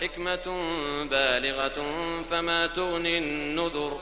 حكمة بالغة فما تغني النذر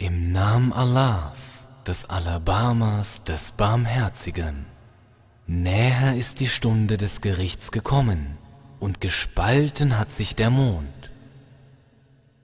Im Namen Allahs, des Alabamas, des Barmherzigen. Näher ist die Stunde des Gerichts gekommen, und gespalten hat sich der Mond.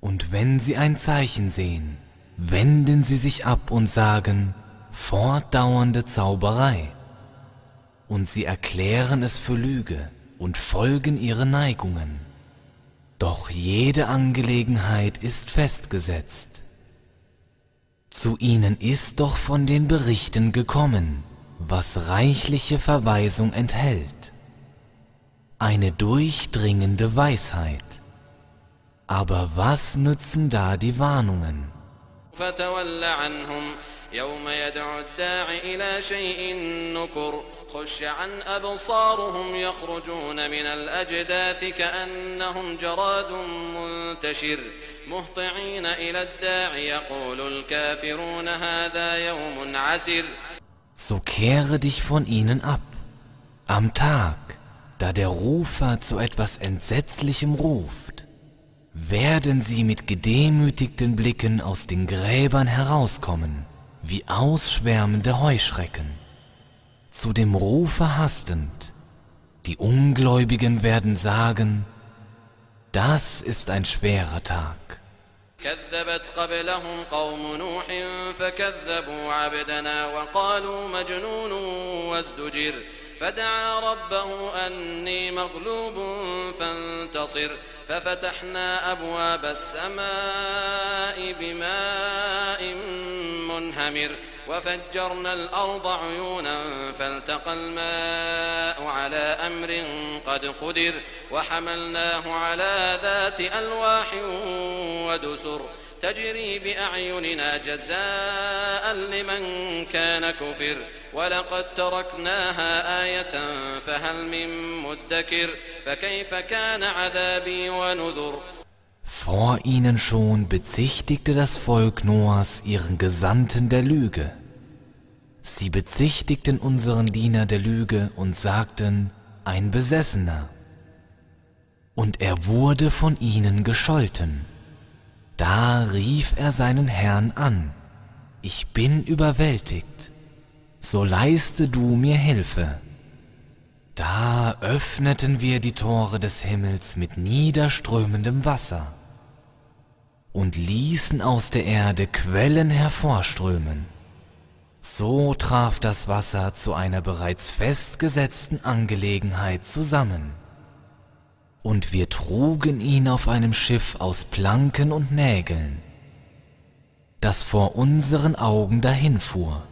Und wenn sie ein Zeichen sehen, wenden sie sich ab und sagen, fortdauernde Zauberei. Und sie erklären es für Lüge und folgen ihren Neigungen. Doch jede Angelegenheit ist festgesetzt. Zu ihnen ist doch von den Berichten gekommen, was reichliche Verweisung enthält. Eine durchdringende Weisheit. Aber was nützen da die Warnungen? فتول عنهم يوم يدعو الداع إلى شيء نكر خش عن أبصارهم يخرجون من الأجداث كأنهم جراد منتشر مهطعين إلى الداع يقول الكافرون هذا يوم عسر So kehre dich von ihnen ab. Am Tag, da der Rufer zu etwas Entsetzlichem ruft, werden sie mit gedemütigten Blicken aus den Gräbern herauskommen, wie ausschwärmende Heuschrecken. Zu dem Rufer hastend, die Ungläubigen werden sagen, das ist ein schwerer Tag. كذبت قبلهم قوم نوح فكذبوا عبدنا وقالوا مجنون وازدجر فدعا ربه أني مغلوب فانتصر ففتحنا أبواب السماء بماء منهمر وفجرنا الأرض عيونا فالتقى الماء على أمر قد قدر وحملناه على ذات ألواح ودسر. تجري بأعيننا جزاء لمن كان كفر. ولقد تركناها آية فهل من مدكر فكيف كان عذابي ونذر Vor ihnen schon bezichtigte das Volk Noahs ihren Gesandten der Lüge. Sie bezichtigten unseren Diener der Lüge und sagten, ein Besessener. Und er wurde von ihnen gescholten. Da rief er seinen Herrn an, ich bin überwältigt, so leiste du mir Hilfe. Da öffneten wir die Tore des Himmels mit niederströmendem Wasser und ließen aus der Erde Quellen hervorströmen. So traf das Wasser zu einer bereits festgesetzten Angelegenheit zusammen. Und wir trugen ihn auf einem Schiff aus Planken und Nägeln, das vor unseren Augen dahinfuhr,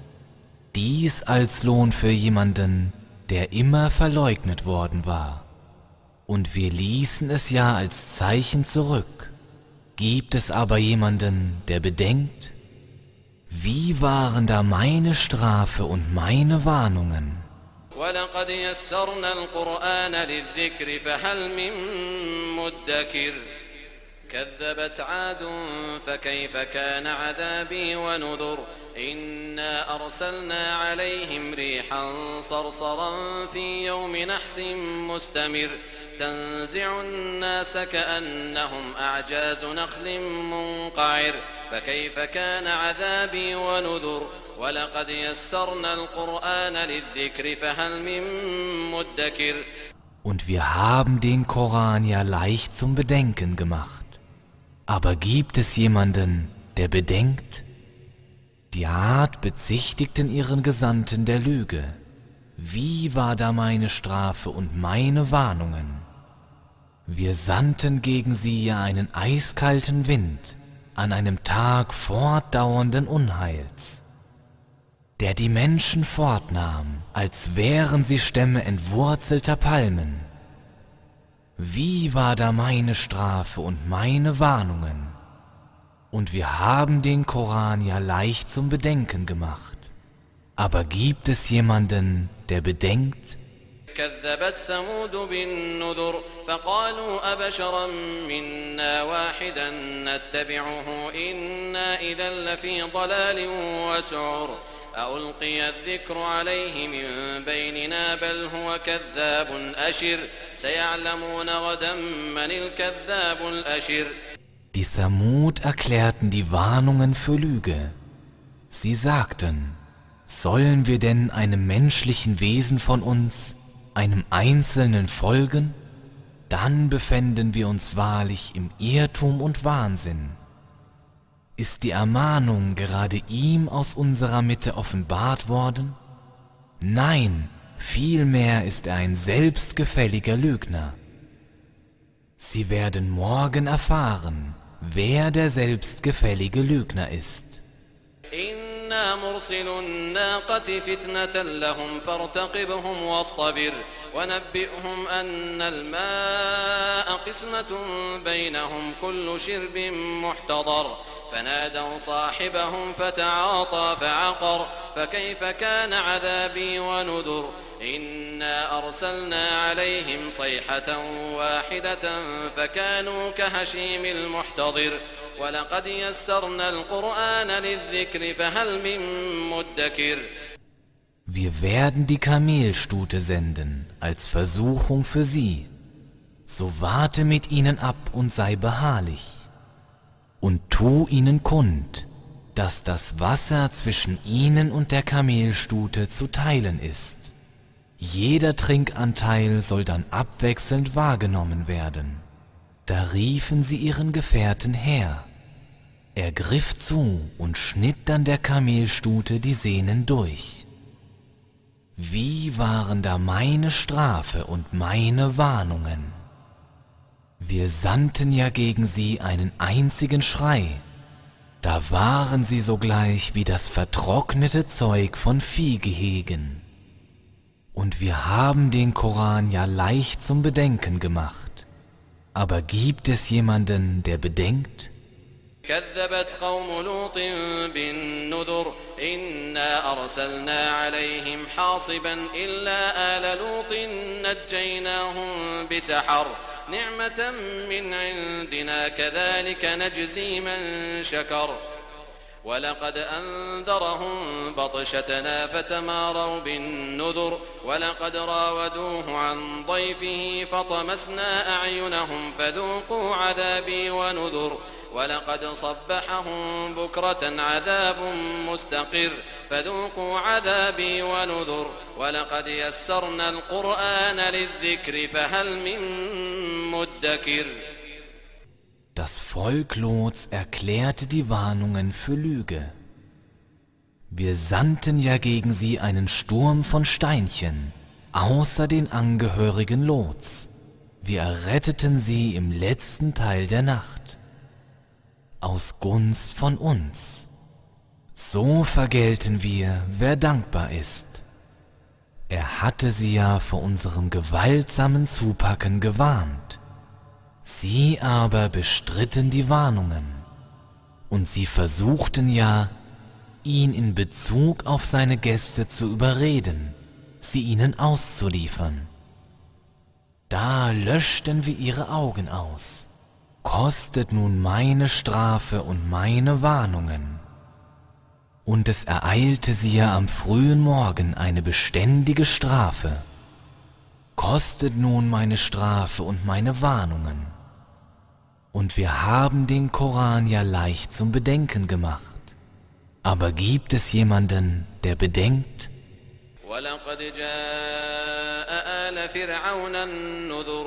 dies als Lohn für jemanden, der immer verleugnet worden war. Und wir ließen es ja als Zeichen zurück. Gibt es aber jemanden, der bedenkt, wie waren da meine Strafe und meine Warnungen? ولقد يسرنا القرآن للذكر فهل من مدكر كذبت عاد فكيف كان عذابي ونذر إنا أرسلنا عليهم ريحا صرصرا في يوم نحس مستمر تنزع الناس كأنهم أعجاز نخل منقعر فكيف كان عذابي ونذر ولقد يسرنا القرآن للذكر فهل من مدكر Und wir haben den Koran ja leicht zum Bedenken gemacht. Aber gibt es jemanden, der bedenkt? Die Art bezichtigten ihren Gesandten der Lüge. Wie war da meine Strafe und meine Warnungen? Wir sandten gegen sie ja einen eiskalten Wind an einem Tag fortdauernden Unheils, der die Menschen fortnahm, als wären sie Stämme entwurzelter Palmen. Wie war da meine Strafe und meine Warnungen? Und wir haben den Koran ja leicht zum Bedenken gemacht. Aber gibt es jemanden, der bedenkt? كذبت ثمود بالنذر فقالوا أبشرا منا واحدا نتبعه إنا إذا لفي ضلال وسعر ألقي الذكر عليه من بيننا بل هو كذاب أشر سيعلمون غدا من الكذاب الأشر die Thamud erklärten die Warnungen für Lüge. Sie sagten, sollen wir denn einem menschlichen Wesen von uns, einem Einzelnen folgen? Dann befänden wir uns wahrlich im Irrtum und Wahnsinn. Ist die Ermahnung gerade ihm aus unserer Mitte offenbart worden? Nein, vielmehr ist er ein selbstgefälliger Lügner. Sie werden morgen erfahren, wer der selbstgefällige Lügner ist. إنا الناقة فتنة لهم فارتقبهم واصطبر ونبئهم أن الماء قسمة بينهم كل شرب محتضر فنادوا صاحبهم فتعاطى فعقر فكيف كان عذابي ونذر إنا أرسلنا عليهم صيحة واحدة فكانوا كهشيم المحتضر ولقد يسرنا القرآن للذكر فهل من مدكر Wir werden die Kamelstute senden als Versuchung für sie. So warte mit ihnen ab und sei beharrlich. Und tu ihnen kund, dass das Wasser zwischen ihnen und der Kamelstute zu teilen ist. Jeder Trinkanteil soll dann abwechselnd wahrgenommen werden. Da riefen sie ihren Gefährten her. Er griff zu und schnitt dann der Kamelstute die Sehnen durch. Wie waren da meine Strafe und meine Warnungen? Wir sandten ja gegen sie einen einzigen Schrei. Da waren sie sogleich wie das vertrocknete Zeug von Viehgehegen. Und wir haben den Koran ja leicht zum Bedenken gemacht. Aber gibt es jemanden, der bedenkt? كذبت قوم لوط بالنذر إنا أرسلنا عليهم حاصبا إلا آل لوط نجيناهم بسحر نعمة من عندنا كذلك نجزي من شكر ولقد أنذرهم بطشتنا فتماروا بالنذر ولقد راودوه عن ضيفه فطمسنا أعينهم فذوقوا عذابي ونذر ولقد صبحهم بكرة عذاب مستقر فذوقوا عذابي ونذر ولقد يسرنا القرآن للذكر فهل من مدكر Das Volk Lots erklärte die Warnungen für Lüge. Wir sandten ja gegen sie einen Sturm von Steinchen, außer den Angehörigen Lots. Wir erretteten sie im letzten Teil der Nacht. Aus Gunst von uns. So vergelten wir, wer dankbar ist. Er hatte sie ja vor unserem gewaltsamen Zupacken gewarnt. Sie aber bestritten die Warnungen, und sie versuchten ja, ihn in Bezug auf seine Gäste zu überreden, sie ihnen auszuliefern. Da löschten wir ihre Augen aus. Kostet nun meine Strafe und meine Warnungen. Und es ereilte sie ja am frühen Morgen eine beständige Strafe. Kostet nun meine Strafe und meine Warnungen. Und wir haben den Koran ja leicht zum Bedenken gemacht. Aber gibt es jemanden, der bedenkt? ولقد جاء آل فرعون النذر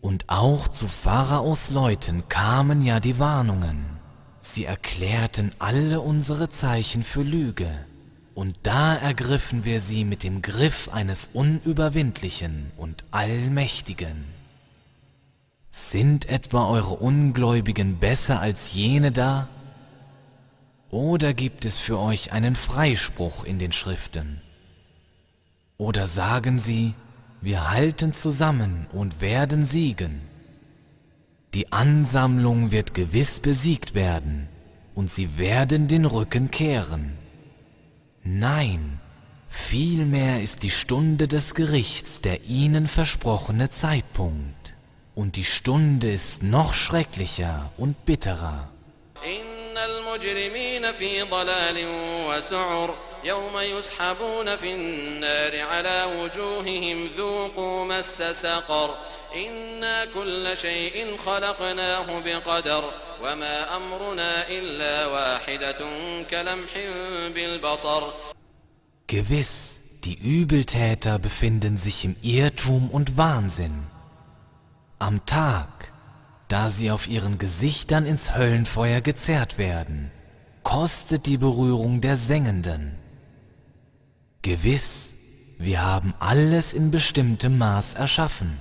Und auch zu Pharaos Leuten kamen ja die Warnungen. Sie erklärten alle unsere Zeichen für Lüge, und da ergriffen wir sie mit dem Griff eines Unüberwindlichen und Allmächtigen. Sind etwa eure Ungläubigen besser als jene da? Oder gibt es für euch einen Freispruch in den Schriften? Oder sagen sie, wir halten zusammen und werden siegen? Die Ansammlung wird gewiss besiegt werden, und sie werden den Rücken kehren. Nein, vielmehr ist die Stunde des Gerichts der ihnen versprochene Zeitpunkt, und die Stunde ist noch schrecklicher und bitterer. المجرمين في ضلال وسعر يوم يسحبون في النار على وجوههم ذوقوا مس سقر إنا كل شيء خلقناه بقدر وما أمرنا إلا واحدة كلمح بالبصر Gewiss, die Übeltäter befinden sich im Irrtum und Wahnsinn. Am Tag, da sie auf ihren Gesichtern ins Höllenfeuer gezerrt werden, kostet die Berührung der Sengenden. Gewiss, wir haben alles in bestimmtem Maß erschaffen.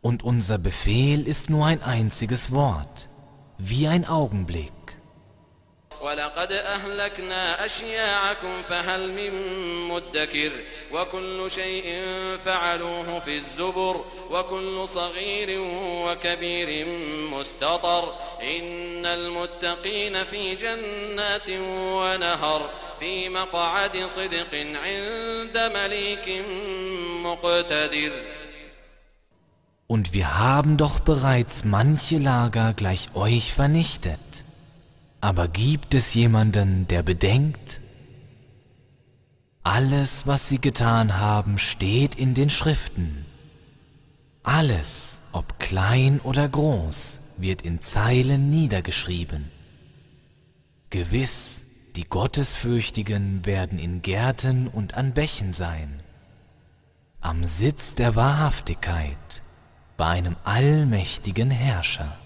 Und unser Befehl ist nur ein einziges Wort, wie ein Augenblick. ولقد أهلكنا أشياعكم فهل من مدكر وكل شيء فعلوه في الزبر وكل صغير وكبير مستطر إن المتقين في جنات ونهر في مقعد صدق عند مليك مقتدر Und wir haben doch bereits manche Lager gleich euch vernichtet. Aber gibt es jemanden, der bedenkt? Alles, was sie getan haben, steht in den Schriften. Alles, ob klein oder groß, wird in Zeilen niedergeschrieben. Gewiss, die Gottesfürchtigen werden in Gärten und an Bächen sein, am Sitz der Wahrhaftigkeit bei einem allmächtigen Herrscher.